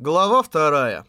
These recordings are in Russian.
Глава вторая.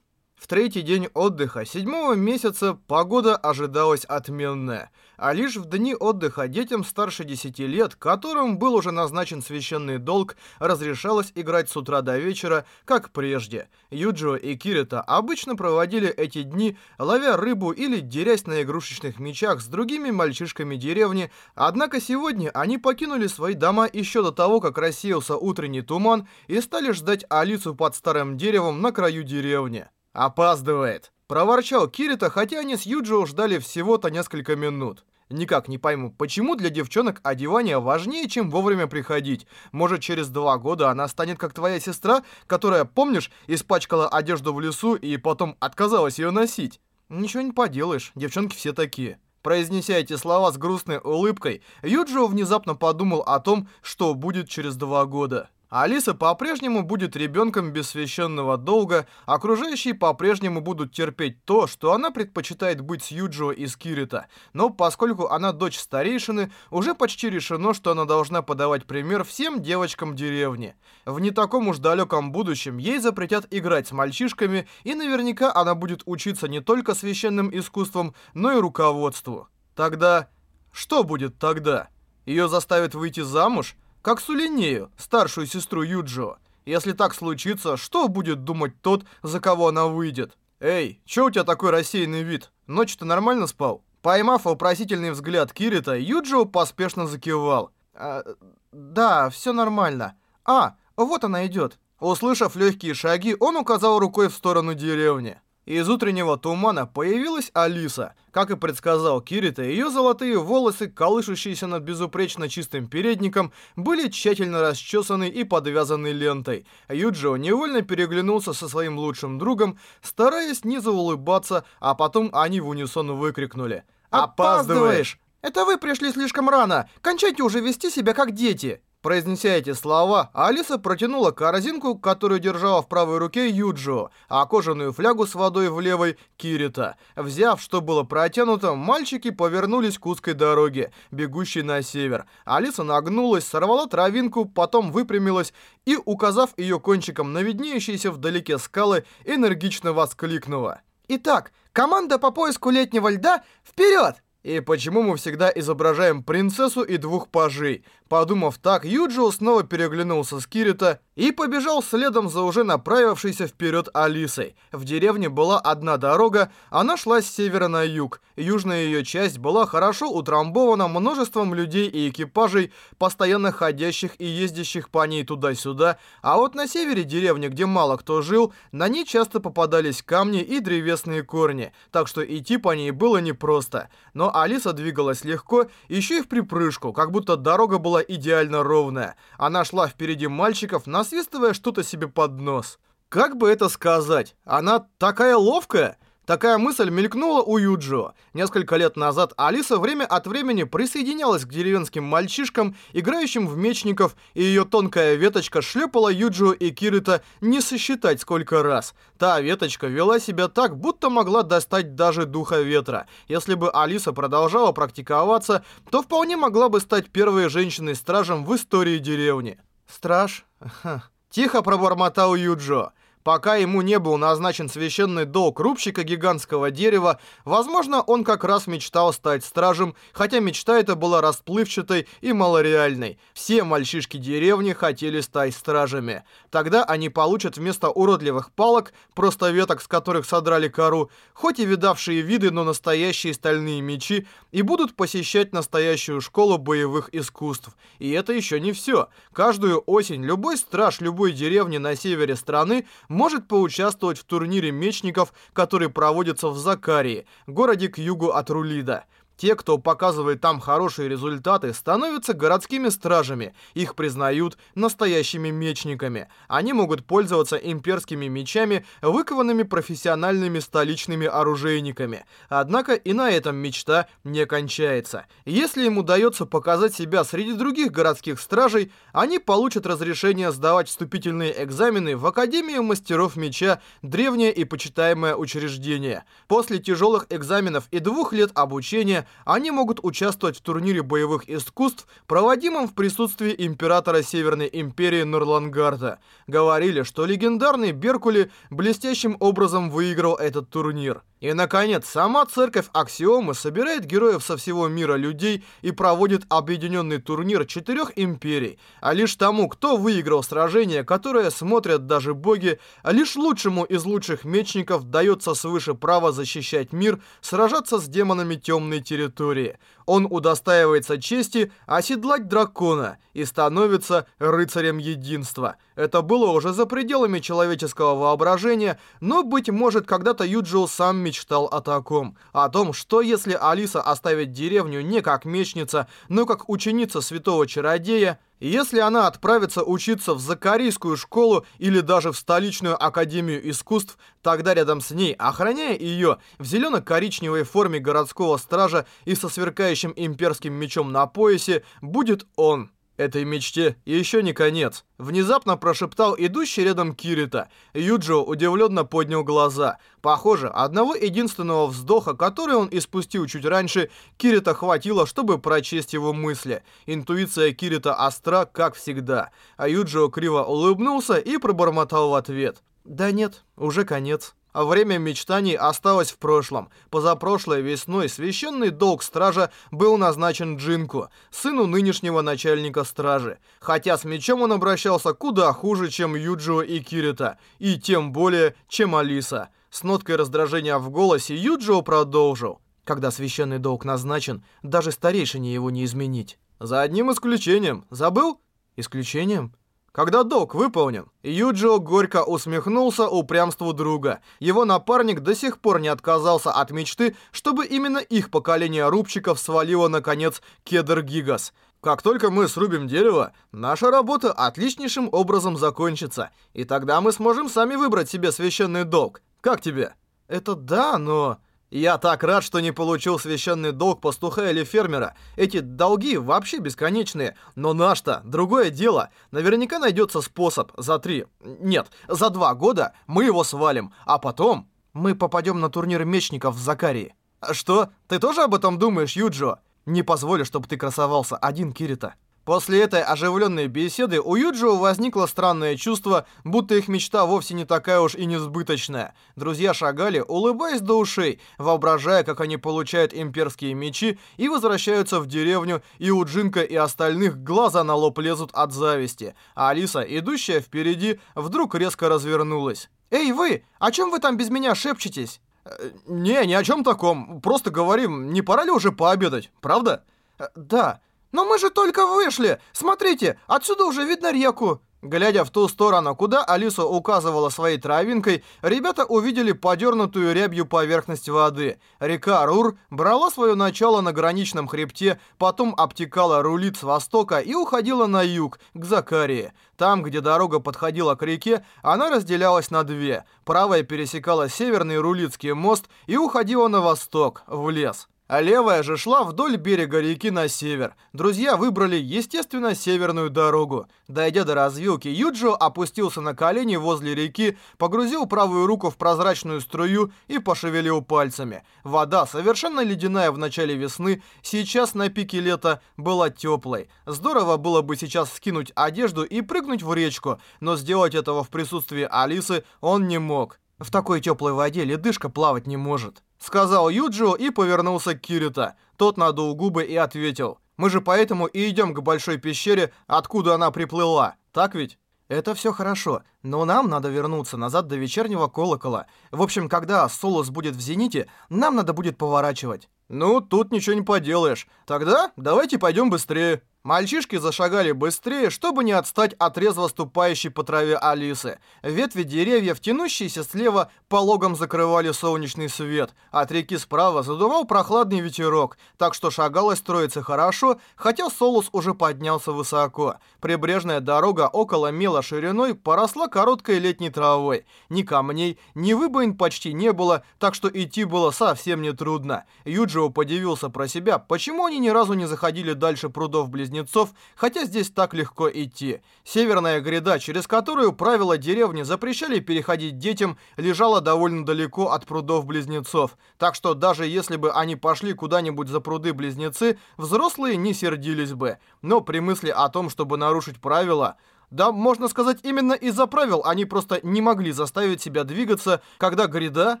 В третий день отдыха седьмого месяца погода ожидалась отменная, а лишь в дни отдыха детям старше 10 лет, которым был уже назначен священный долг, разрешалось играть с утра до вечера, как прежде. Юджио и Кирита обычно проводили эти дни, ловя рыбу или дерясь на игрушечных мечах с другими мальчишками деревни, однако сегодня они покинули свои дома еще до того, как рассеялся утренний туман и стали ждать Алису под старым деревом на краю деревни. «Опаздывает!» Проворчал Кирита, хотя они с Юджио ждали всего-то несколько минут. Никак не пойму, почему для девчонок одевание важнее, чем вовремя приходить. Может, через два года она станет как твоя сестра, которая, помнишь, испачкала одежду в лесу и потом отказалась ее носить? Ничего не поделаешь, девчонки все такие. Произнеся эти слова с грустной улыбкой, Юджио внезапно подумал о том, что будет через два года. Алиса по-прежнему будет ребенком без священного долга, окружающие по-прежнему будут терпеть то, что она предпочитает быть с Юджио и с Кирита. Но поскольку она дочь старейшины, уже почти решено, что она должна подавать пример всем девочкам деревни. В не таком уж далеком будущем ей запретят играть с мальчишками, и наверняка она будет учиться не только священным искусствам, но и руководству. Тогда... Что будет тогда? Ее заставят выйти замуж? Как Сулинею, старшую сестру Юджио. Если так случится, что будет думать тот, за кого она выйдет? Эй, чё у тебя такой рассеянный вид? Ночь-то нормально спал? Поймав вопросительный взгляд Кирита, Юджио поспешно закивал. А, да, все нормально. А, вот она идет. Услышав легкие шаги, он указал рукой в сторону деревни. Из утреннего тумана появилась Алиса. Как и предсказал Кирита, ее золотые волосы, колышущиеся над безупречно чистым передником, были тщательно расчесаны и подвязаны лентой. Юджио невольно переглянулся со своим лучшим другом, стараясь не заулыбаться, а потом они в унисон выкрикнули. «Опаздываешь! Это вы пришли слишком рано! Кончайте уже вести себя как дети!» Произнеся эти слова, Алиса протянула корзинку, которую держала в правой руке Юджио, а кожаную флягу с водой в левой — Кирита. Взяв, что было протянуто, мальчики повернулись к узкой дороге, бегущей на север. Алиса нагнулась, сорвала травинку, потом выпрямилась и, указав ее кончиком на виднеющиеся вдалеке скалы, энергично воскликнула. «Итак, команда по поиску летнего льда, вперед!» И почему мы всегда изображаем принцессу и двух пажей? Подумав так, Юджио снова переглянулся с Кирита и побежал следом за уже направившейся вперед Алисой. В деревне была одна дорога, она шла с севера на юг. Южная ее часть была хорошо утрамбована множеством людей и экипажей, постоянно ходящих и ездящих по ней туда-сюда, а вот на севере деревни, где мало кто жил, на ней часто попадались камни и древесные корни, так что идти по ней было непросто. Но Алиса двигалась легко, еще и в припрыжку, как будто дорога была идеально ровная. Она шла впереди мальчиков, насвистывая что-то себе под нос. Как бы это сказать? Она такая ловкая? Такая мысль мелькнула у Юджио. Несколько лет назад Алиса время от времени присоединялась к деревенским мальчишкам, играющим в мечников, и ее тонкая веточка шлепала Юджио и Кирита не сосчитать сколько раз. Та веточка вела себя так, будто могла достать даже духа ветра. Если бы Алиса продолжала практиковаться, то вполне могла бы стать первой женщиной-стражем в истории деревни. «Страж?» Тихо пробормотал Юджио. Пока ему не был назначен священный долг рубщика гигантского дерева, возможно, он как раз мечтал стать стражем, хотя мечта эта была расплывчатой и малореальной. Все мальчишки деревни хотели стать стражами. Тогда они получат вместо уродливых палок, просто веток, с которых содрали кору, хоть и видавшие виды, но настоящие стальные мечи, и будут посещать настоящую школу боевых искусств. И это еще не все. Каждую осень любой страж любой деревни на севере страны может поучаствовать в турнире мечников, который проводится в Закарии, городе к югу от Рулида. Те, кто показывает там хорошие результаты, становятся городскими стражами. Их признают настоящими мечниками. Они могут пользоваться имперскими мечами, выкованными профессиональными столичными оружейниками. Однако и на этом мечта не кончается. Если им удается показать себя среди других городских стражей, они получат разрешение сдавать вступительные экзамены в Академию мастеров меча, древнее и почитаемое учреждение. После тяжелых экзаменов и двух лет обучения они могут участвовать в турнире боевых искусств, проводимом в присутствии императора Северной Империи Нурлангарда. Говорили, что легендарный Беркули блестящим образом выиграл этот турнир. И, наконец, сама церковь Аксиомы собирает героев со всего мира людей и проводит объединенный турнир четырех империй. А лишь тому, кто выиграл сражение, которое смотрят даже боги, а лишь лучшему из лучших мечников дается свыше право защищать мир, сражаться с демонами темной территории. Он удостаивается чести оседлать дракона и становится рыцарем единства. Это было уже за пределами человеческого воображения, но, быть может, когда-то Юджио сам мечтал о таком. О том, что если Алиса оставит деревню не как мечница, но как ученица святого чародея, если она отправится учиться в Закарийскую школу или даже в столичную академию искусств, тогда рядом с ней, охраняя ее, в зелено-коричневой форме городского стража и со сверкающим имперским мечом на поясе, будет он. Этой мечте еще не конец. Внезапно прошептал идущий рядом Кирита. Юджио удивленно поднял глаза. Похоже, одного единственного вздоха, который он испустил чуть раньше, Кирита хватило, чтобы прочесть его мысли. Интуиция Кирита остра, как всегда. А Юджио криво улыбнулся и пробормотал в ответ. «Да нет, уже конец». А время мечтаний осталось в прошлом. Позапрошлой весной священный долг стража был назначен Джинку, сыну нынешнего начальника стражи. Хотя с мечом он обращался куда хуже, чем Юджио и Кирита, и тем более, чем Алиса. С ноткой раздражения в голосе Юджио продолжил. Когда священный долг назначен, даже старейшине его не изменить. За одним исключением. Забыл? Исключением? Когда долг выполнен, Юджио горько усмехнулся упрямству друга. Его напарник до сих пор не отказался от мечты, чтобы именно их поколение рубчиков свалило, наконец, кедр Гигас. Как только мы срубим дерево, наша работа отличнейшим образом закончится, и тогда мы сможем сами выбрать себе священный долг. Как тебе? Это да, но... Я так рад, что не получил священный долг пастуха или фермера. Эти долги вообще бесконечные. Но наш-то другое дело. Наверняка найдется способ за три... Нет, за два года мы его свалим. А потом мы попадем на турнир мечников в Закарии. Что? Ты тоже об этом думаешь, Юджо? Не позволю, чтобы ты красовался один, Кирита. После этой оживленной беседы у Юджио возникло странное чувство, будто их мечта вовсе не такая уж и несбыточная. Друзья шагали, улыбаясь до ушей, воображая, как они получают имперские мечи и возвращаются в деревню, и у Джинка и остальных глаза на лоб лезут от зависти. А Алиса, идущая впереди, вдруг резко развернулась. «Эй, вы! О чем вы там без меня шепчетесь?» «Э, «Не, ни о чем таком. Просто говорим, не пора ли уже пообедать, правда?» «Э, «Да». «Но мы же только вышли! Смотрите, отсюда уже видно реку!» Глядя в ту сторону, куда Алиса указывала своей травинкой, ребята увидели подернутую рябью поверхность воды. Река Рур брала свое начало на граничном хребте, потом обтекала рулит с востока и уходила на юг, к Закарии. Там, где дорога подходила к реке, она разделялась на две. Правая пересекала северный Рулитский мост и уходила на восток, в лес а левая же шла вдоль берега реки на север. Друзья выбрали, естественно, северную дорогу. Дойдя до развилки, Юджио опустился на колени возле реки, погрузил правую руку в прозрачную струю и пошевелил пальцами. Вода, совершенно ледяная в начале весны, сейчас на пике лета была теплой. Здорово было бы сейчас скинуть одежду и прыгнуть в речку, но сделать этого в присутствии Алисы он не мог. В такой теплой воде ледышка плавать не может. Сказал Юджио и повернулся к Кирита. Тот надул губы и ответил. «Мы же поэтому и идем к большой пещере, откуда она приплыла. Так ведь?» «Это все хорошо, но нам надо вернуться назад до вечернего колокола. В общем, когда Солус будет в зените, нам надо будет поворачивать». «Ну, тут ничего не поделаешь. Тогда давайте пойдем быстрее». Мальчишки зашагали быстрее, чтобы не отстать от резво ступающей по траве Алисы. Ветви деревьев, тянущиеся слева, пологом закрывали солнечный свет. От реки справа задувал прохладный ветерок, так что шагалось строиться хорошо, хотя Солус уже поднялся высоко. Прибрежная дорога около мела шириной поросла короткой летней травой. Ни камней, ни выбоин почти не было, так что идти было совсем нетрудно. Юджио подивился про себя, почему они ни разу не заходили дальше прудов близнецов близнецов, хотя здесь так легко идти. Северная гряда, через которую правила деревни запрещали переходить детям, лежала довольно далеко от прудов-близнецов. Так что даже если бы они пошли куда-нибудь за пруды-близнецы, взрослые не сердились бы. Но при мысли о том, чтобы нарушить правила... Да, можно сказать, именно из-за правил они просто не могли заставить себя двигаться, когда гряда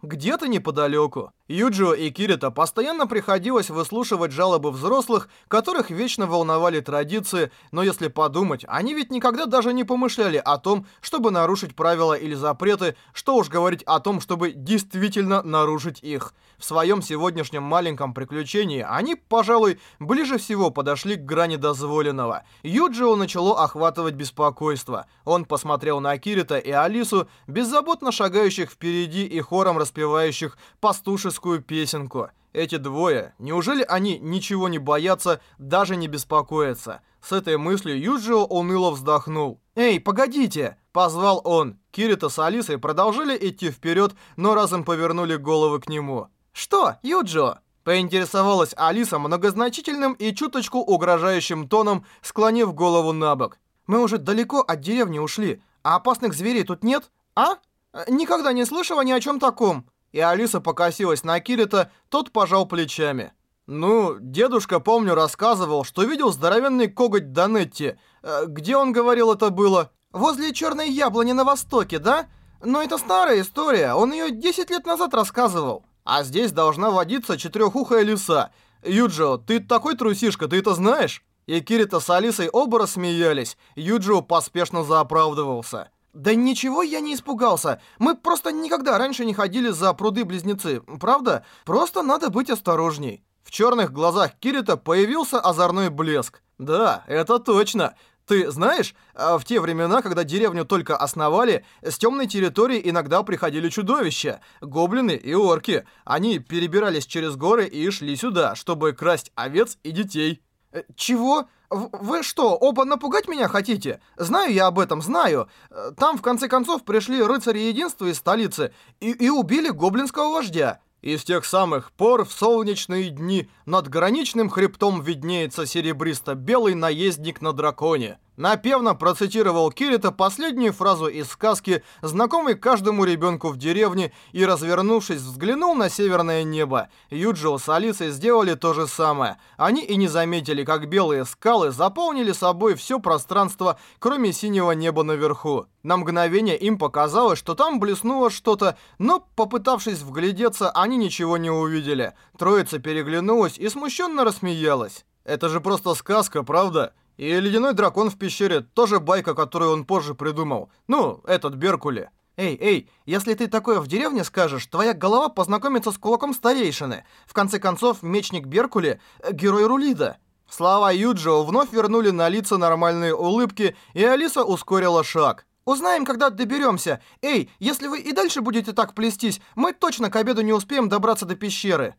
где-то неподалеку. Юджио и Кирита постоянно приходилось выслушивать жалобы взрослых, которых вечно волновали традиции, но если подумать, они ведь никогда даже не помышляли о том, чтобы нарушить правила или запреты, что уж говорить о том, чтобы действительно нарушить их. В своем сегодняшнем маленьком приключении они, пожалуй, ближе всего подошли к грани дозволенного. Юджио начало охватывать беспокойство. Он посмотрел на Кирита и Алису, беззаботно шагающих впереди и хором распевающих пастушескую песенку. Эти двое, неужели они ничего не боятся, даже не беспокоятся? С этой мыслью Юджио уныло вздохнул. «Эй, погодите!» – позвал он. Кирита с Алисой продолжили идти вперед, но разом повернули головы к нему. «Что, Юджио?» Поинтересовалась Алиса многозначительным и чуточку угрожающим тоном, склонив голову на бок. «Мы уже далеко от деревни ушли, а опасных зверей тут нет? А? Никогда не слышала ни о чем таком». И Алиса покосилась на Кирита, тот пожал плечами. «Ну, дедушка, помню, рассказывал, что видел здоровенный коготь Данетти. Э, где он говорил это было? Возле черной яблони на востоке, да? Но это старая история, он ее 10 лет назад рассказывал». А здесь должна водиться четырехухая лиса. Юджио, ты такой трусишка, ты это знаешь? И Кирита с Алисой оба рассмеялись. Юджио поспешно заоправдывался. Да ничего я не испугался. Мы просто никогда раньше не ходили за пруды-близнецы, правда? Просто надо быть осторожней. В черных глазах Кирита появился озорной блеск. Да, это точно. Ты знаешь, а, в те времена, когда деревню только основали, с темной территории иногда приходили чудовища, гоблины и орки. Они перебирались через горы и шли сюда, чтобы красть овец и детей. Э, чего? Вы что, оба напугать меня хотите? Знаю я об этом, знаю. Э, там, в конце концов, пришли рыцари единства из столицы и, и убили гоблинского вождя. И с тех самых пор в солнечные дни над граничным хребтом виднеется серебристо-белый наездник на драконе. Напевно процитировал Кирита последнюю фразу из сказки, знакомой каждому ребенку в деревне, и, развернувшись, взглянул на северное небо. Юджио с Алисой сделали то же самое. Они и не заметили, как белые скалы заполнили собой все пространство, кроме синего неба наверху. На мгновение им показалось, что там блеснуло что-то, но, попытавшись вглядеться, они ничего не увидели. Троица переглянулась и смущенно рассмеялась. «Это же просто сказка, правда?» И ледяной дракон в пещере тоже байка, которую он позже придумал. Ну, этот Беркули. Эй, эй, если ты такое в деревне скажешь, твоя голова познакомится с кулаком старейшины. В конце концов, мечник Беркули — герой Рулида. Слова Юджио вновь вернули на лица нормальные улыбки, и Алиса ускорила шаг. «Узнаем, когда доберемся. Эй, если вы и дальше будете так плестись, мы точно к обеду не успеем добраться до пещеры».